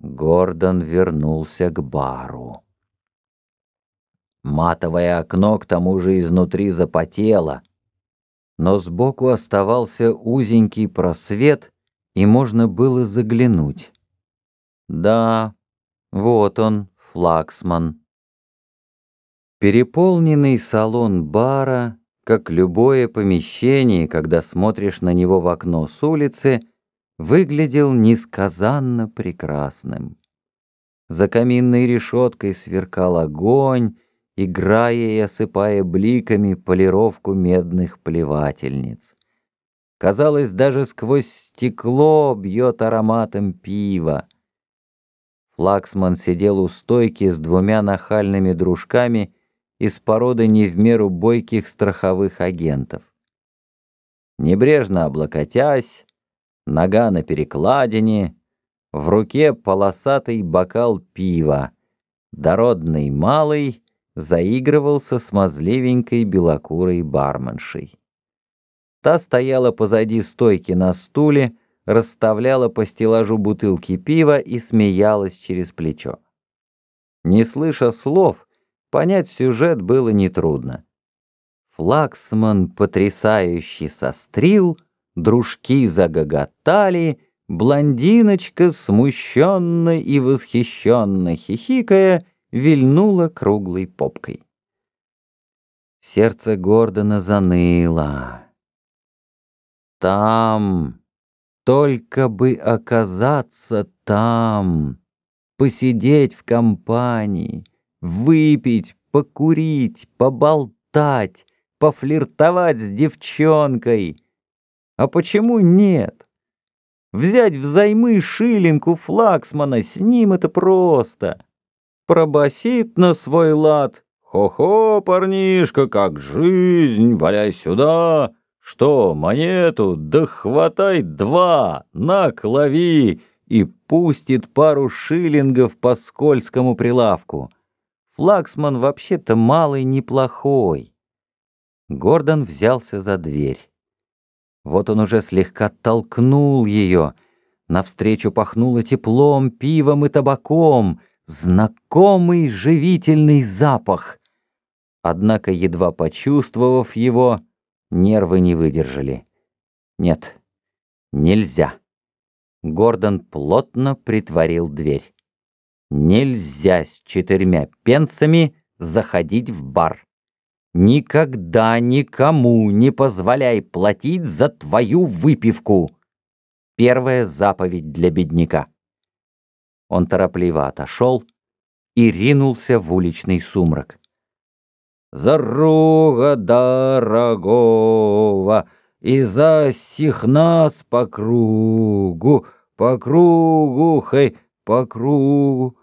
Гордон вернулся к бару. Матовое окно к тому же изнутри запотело, но сбоку оставался узенький просвет, и можно было заглянуть. Да, вот он, флагсман. Переполненный салон бара, как любое помещение, когда смотришь на него в окно с улицы, выглядел несказанно прекрасным. За каминной решеткой сверкал огонь, играя и осыпая бликами полировку медных плевательниц. Казалось, даже сквозь стекло бьет ароматом пива. Флаксман сидел у стойки с двумя нахальными дружками из породы не в меру бойких страховых агентов. Небрежно облокотясь, нога на перекладине, в руке полосатый бокал пива, дородный малый заигрывал со смазливенькой белокурой барменшей. Та стояла позади стойки на стуле, расставляла по стеллажу бутылки пива и смеялась через плечо. Не слыша слов, понять сюжет было нетрудно. Флаксман потрясающе сострил — дружки загоготали, блондиночка, смущенно и восхищенно хихикая, вильнула круглой попкой. Сердце Гордона заныло. Там, только бы оказаться там, посидеть в компании, выпить, покурить, поболтать, пофлиртовать с девчонкой — а почему нет? Взять взаймы шиллинг у флагсмана, с ним это просто. Пробасит на свой лад. Хо-хо, парнишка, как жизнь, валяй сюда. Что, монету? Да хватай два, на, лови. И пустит пару шиллингов по скользкому прилавку. Флагсман вообще-то малый неплохой. Гордон взялся за дверь. Вот он уже слегка толкнул ее. Навстречу пахнуло теплом, пивом и табаком. Знакомый живительный запах. Однако, едва почувствовав его, нервы не выдержали. Нет, нельзя. Гордон плотно притворил дверь. Нельзя с четырьмя пенсами заходить в бар. Никогда никому не позволяй платить за твою выпивку. Первая заповедь для бедняка. Он торопливо отошел и ринулся в уличный сумрак. «Заруга дорогого, и за сих нас по кругу, по кругу, хей, по кругу!»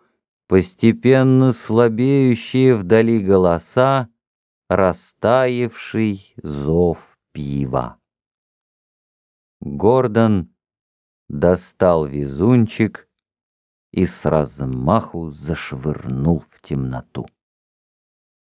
Постепенно слабеющие вдали голоса растаявший зов пива. Гордон достал везунчик и с размаху зашвырнул в темноту.